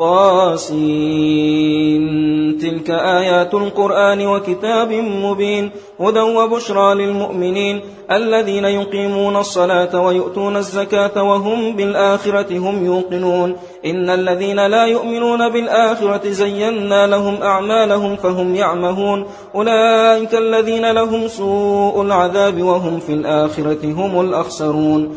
طاسين تلك آيات القرآن وكتاب مبين هدى وبشرى للمؤمنين الذين يقيمون الصلاة ويؤتون الزكاة وهم بالآخرة هم يوقنون. إن الذين لا يؤمنون بالآخرة زينا لهم أعمالهم فهم يعمهون. أولئك الذين لهم سوء العذاب وهم في الآخرة هم الأخسرون.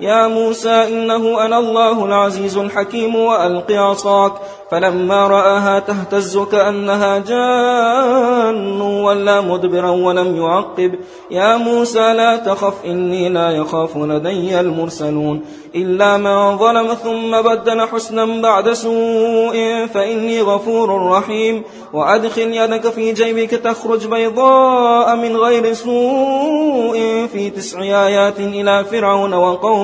يا موسى إنه أنا الله العزيز الحكيم وألق عصاك. فلما رآها تهتز كأنها جان ولا مدبرا ولم يعقب. يا موسى لا تخف إني لا يخاف لدي المرسلون. إلا من ظلم ثم بدل حسنا بعد سوء فإني غفور رحيم. وأدخل يدك في جيبك تخرج بيضاء من غير سوء. في تسع آيات إلى فرعون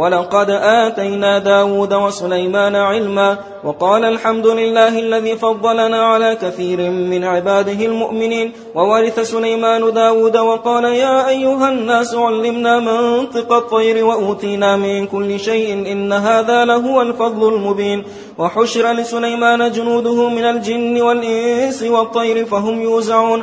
ولقد آتينا داود وسليمان علما وقال الحمد لله الذي فضلنا على كثير من عباده المؤمنين وورث سليمان داود وقال يا أيها الناس علمنا منطق الطير وأوتينا من كل شيء إن هذا لهو الفضل المبين وحشر لسليمان جنوده من الجن والإنس والطير فهم يوزعون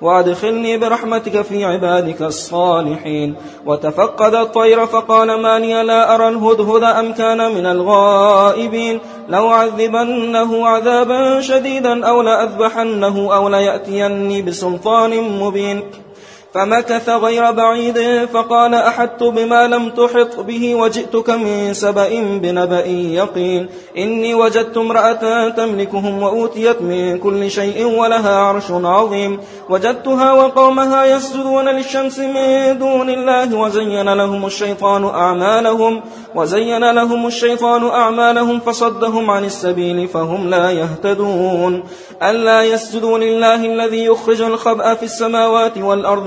وأدخلني برحمتك في عبادك الصالحين. وتفقد الطير فقال ما لي لا أرى الهدهد أم كان من الغائبين. لو عذبنه عذابا شديدا أو لأذبحنه أو ليأتيني بسلطان مبين. فمكث غير بعيد فقال أحدت بما لم تحط به وجئتك من سبأ بنبأ يقين. إني وجدت امرأة تملكهم وأوتيت من كل شيء ولها عرش عظيم. وجدتها وقومها يسجدون للشمس من دون الله وزين لهم الشيطان أعمالهم وزين لهم الشيطان أعمالهم فصدهم عن السبيل فهم لا يهتدون. ألا يسجدوا لله الذي يخرج الخبأ في السماوات والأرض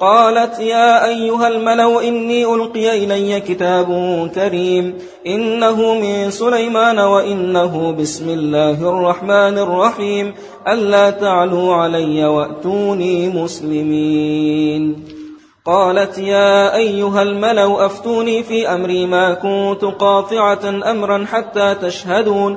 قالت يا أيها الملو إني ألقي إلي كتاب كريم إنه من سليمان وإنه بسم الله الرحمن الرحيم ألا تعلوا علي وأتوني مسلمين. قالت يا أيها الملو أفتوني في أمري ما كنت قاطعة أمرا حتى تشهدون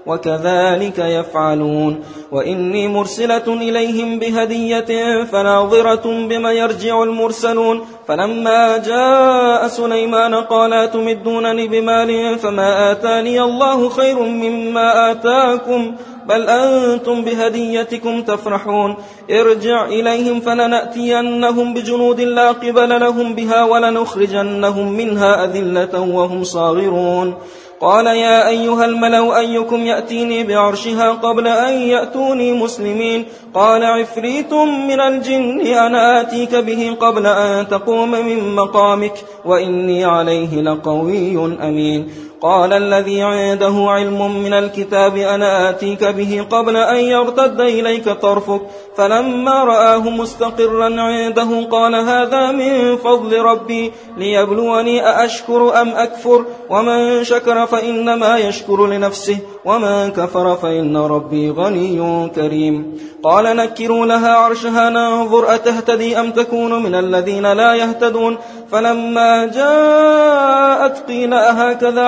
وكذلك يفعلون. وإني مرسلة إليهم بهدية فناظرة بما يرجع المرسلون. فلما جاء سليمان قال تمدونني بمال فما آتاني الله خير مما آتاكم؟ بل أنتم بهديتكم تفرحون. ارجع إليهم فلنأتينهم بجنود لا قبل لهم بها ولنخرجنهم منها أذلة وهم صاغرون. قال يا أيها الملو أيكم يأتيني بعرشها قبل أن يأتوني مسلمين قال عفريت من الجن أنا آتيك به قبل أن تقوم من مقامك وإني عليه لقوي أمين قال الذي عنده علم من الكتاب أنا آتيك به قبل أن يرتد إليك طرفك فلما رآه مستقرا عنده قال هذا من فضل ربي ليبلوني أأشكر أم أكفر ومن شكر فإنما يشكر لنفسه ومن كفر فإن ربي غني كريم قال نكروا لها عرشها ننظر أتهتدي أم تكون من الذين لا يهتدون فلما جاءت قيل أهكذا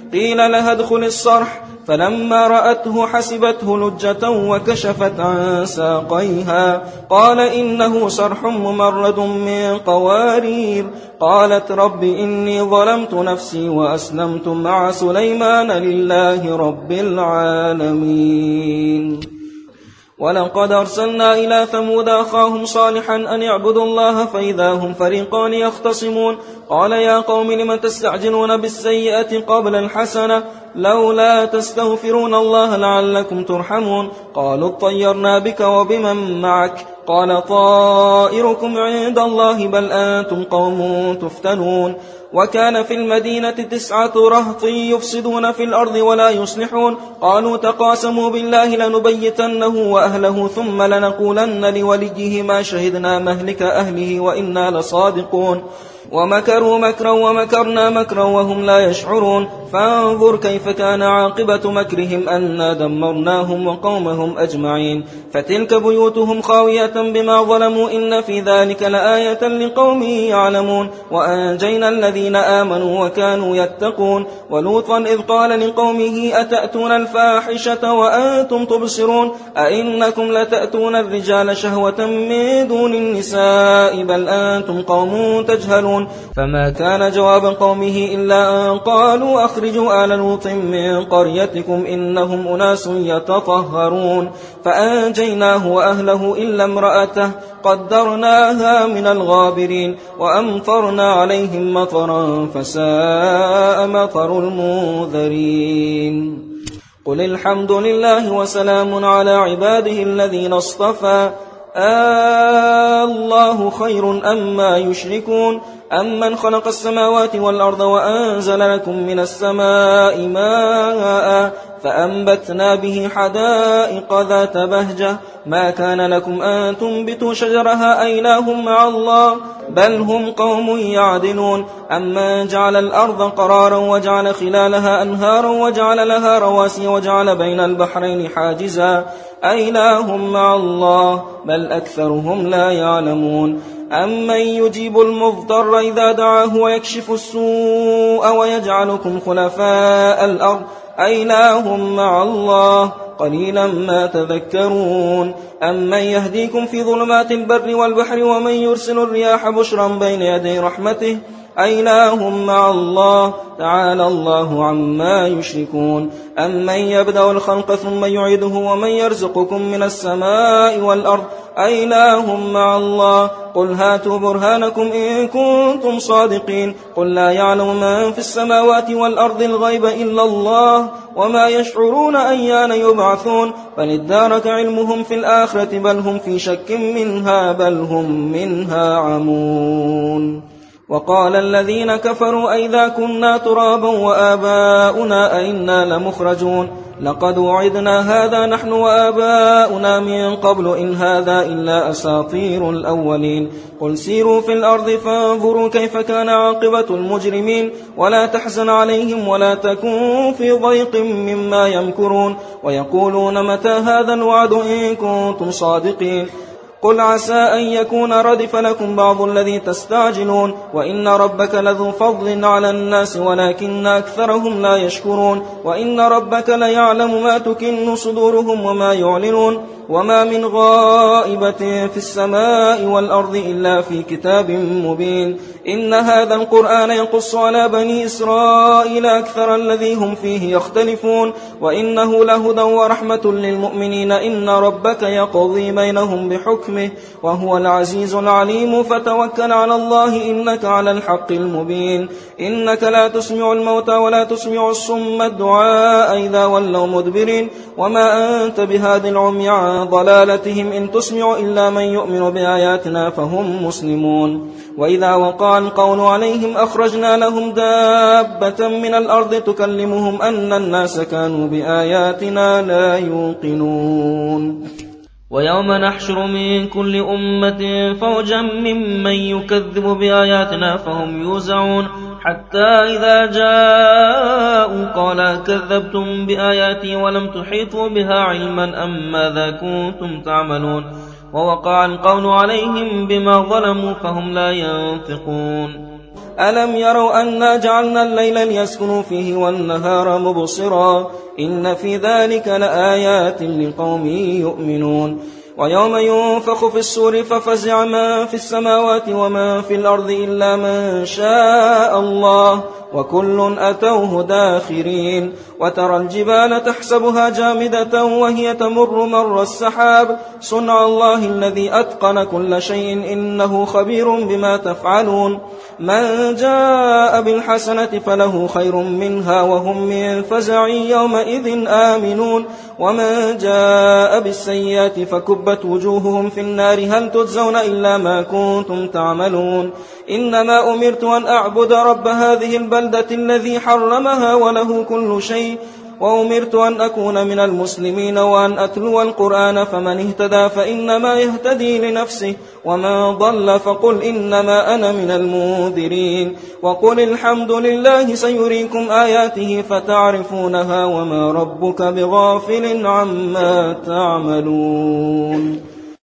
قيل لها ادخل الصرح فلما رأته حسبته لجة وكشفت عن ساقيها. قال إنه صرح ممرد من قوارير. قالت رب إني ظلمت نفسي وأسلمت مع سليمان لله رب العالمين. ولقد أرسلنا إلى ثمود أخاهم صالحا أن يعبدوا الله فإذا هم فريقان يختصمون. قال يا قوم لم تستعجلون بالسيئة قبل الحسنة لولا تستغفرون الله لعلكم ترحمون قالوا اطيرنا بك وبمن معك قال طائركم عند الله بل أنتم قوم تفتنون وكان في المدينة تسعة رهط يفسدون في الأرض ولا يصلحون قالوا تقاسموا بالله لنبيتنه وأهله ثم لنقولن لوليه ما شهدنا مهلك أهله وإنا لصادقون ومكروا مكرا ومكرنا مكرا وهم لا يشعرون. فانظر كيف كان عاقبة مكرهم أنا دمرناهم وقومهم أجمعين. فتلك بيوتهم خاوية بما ظلموا إن في ذلك لآية لقوم يعلمون. وأنجينا الذين آمنوا وكانوا يتقون. ولوطا إذ قال لقومه أتأتون الفاحشة وأنتم تبصرون؟ أئنكم لتأتون الرجال شهوة من دون النساء بل أنتم قوم تجهلون. فما كان جواب قومه إلا أن قالوا أخرجوا آل لوط من قريتكم إنهم أناس يتطهرون. فأنجيناه وأهله إلا امرأته قدرناها من الغابرين وأمطرنا عليهم مطرا فساء مطر المنذرين. قل الحمد لله وسلام على عباده الذين اصطفى. آه الله خير أما يشركون. أمن خلق السماوات والأرض وأنزل لكم من السماء ماء فأنبتنا به حدائق ذات بهجة ما كان لكم أن تنبتوا شجرها أيناه مع الله بل هم قوم يعدلون أما جعل الأرض قرارا وجعل خلالها أنهارا وجعل لها رواسي وجعل بين البحرين حاجزا أيناه مع الله بل أكثرهم لا يعلمون أمن يجيب المضطر إذا دعاه ويكشف السوء ويجعلكم خلفاء الأرض أيناه مع الله قليلا ما تذكرون أمن يهديكم في ظلمات البر والبحر ومن يرسل الرياح بشرا بين يدي رحمته أيناه مع الله تعالى الله عما يشركون. أمن يبدأ الخلق ثم يعيده ومن يرزقكم من السماء والأرض؟ أيناه مع الله؟ قل هاتوا برهانكم إن كنتم صادقين. قل لا يعلم من في السماوات والأرض الغيب إلا الله وما يشعرون أيان يبعثون. بل ادارك علمهم في الآخرة بل هم في شك منها بل هم منها عمون. وقال الذين كفروا أئذا كنا ترابا وآباؤنا أئنا لمخرجون لقد وعدنا هذا نحن وآباؤنا من قبل إن هذا إلا أساطير الأولين قل سيروا في الأرض فانظروا كيف كان عاقبة المجرمين ولا تحزن عليهم ولا تكن في ضيق مما يمكرون ويقولون متى هذا الوعد إن كنتم صادقين قل عسى أن يكون ردف لكم بعض الذي تستعجلون وإن ربك لذو فضل على الناس ولكن أكثرهم لا يشكرون وإن ربك ليعلم ما تكن صدورهم وما يعلنون وما من غائبة في السماء والأرض إلا في كتاب مبين إن هذا القرآن يقص على بني إسرائيل أكثر الذي هم فيه يختلفون وإنه لهدى ورحمة للمؤمنين إن ربك يقضي بينهم بحكم بحكمه وهو العزيز العليم فتوكل على الله إنك على الحق المبين. إنك لا تسمع الموتى ولا تسمع الصم الدعاء إذا ولوا مدبرين. وما أنت بهاد العمي عن ضلالتهم إن تسمع إلا من يؤمن بآياتنا فهم مسلمون. وإذا وقع القول عليهم أخرجنا لهم دابة من الأرض تكلمهم أن الناس كانوا بآياتنا لا يوقنون. ويوم نحشر من كل أمة فوجا ممن يكذب بآياتنا فهم يوزعون. حتى إذا جاءوا قال كذبتم بآياتي ولم تحيطوا بها علما أم ماذا كنتم تعملون؟ ووقع القول عليهم بما ظلموا فهم لا ينطقون. ألم يروا أنا جعلنا الليل ليسكنوا فيه والنهار مبصرا إن في ذلك لآيات لقوم يؤمنون ويوم ينفخ في السور ففزع ما في السماوات وما في الأرض إلا من شاء الله وكل أتوه داخرين وترى الجبال تحسبها جامدة وهي تمر مر السحاب صنع الله الذي أتقن كل شيء إنه خبير بما تفعلون من جاء بالحسنة فله خير منها وهم من فزع يومئذ آمنون ومن جاء بالسيئات فكبت وجوههم في النار هل تجزون إلا ما كنتم تعملون إنما أمرت أن أعبد رب هذه البلدة الذي حرمها وله كل شيء وأمرت أن أكون من المسلمين وأن أتلو القرآن فمن اهتدى فإنما يهتدي لنفسه ومن ضل فقل إنما أنا من المنذرين. وقل الحمد لله سيريكم آياته فتعرفونها وما ربك بغافل عما تعملون.